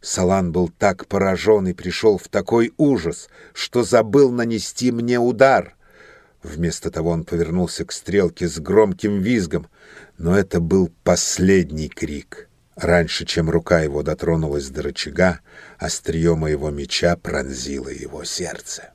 Салан был так поражен и пришел в такой ужас, что забыл нанести мне удар. Вместо того он повернулся к стрелке с громким визгом, но это был последний крик. Раньше, чем рука его дотронулась до рычага, острие моего меча пронзило его сердце.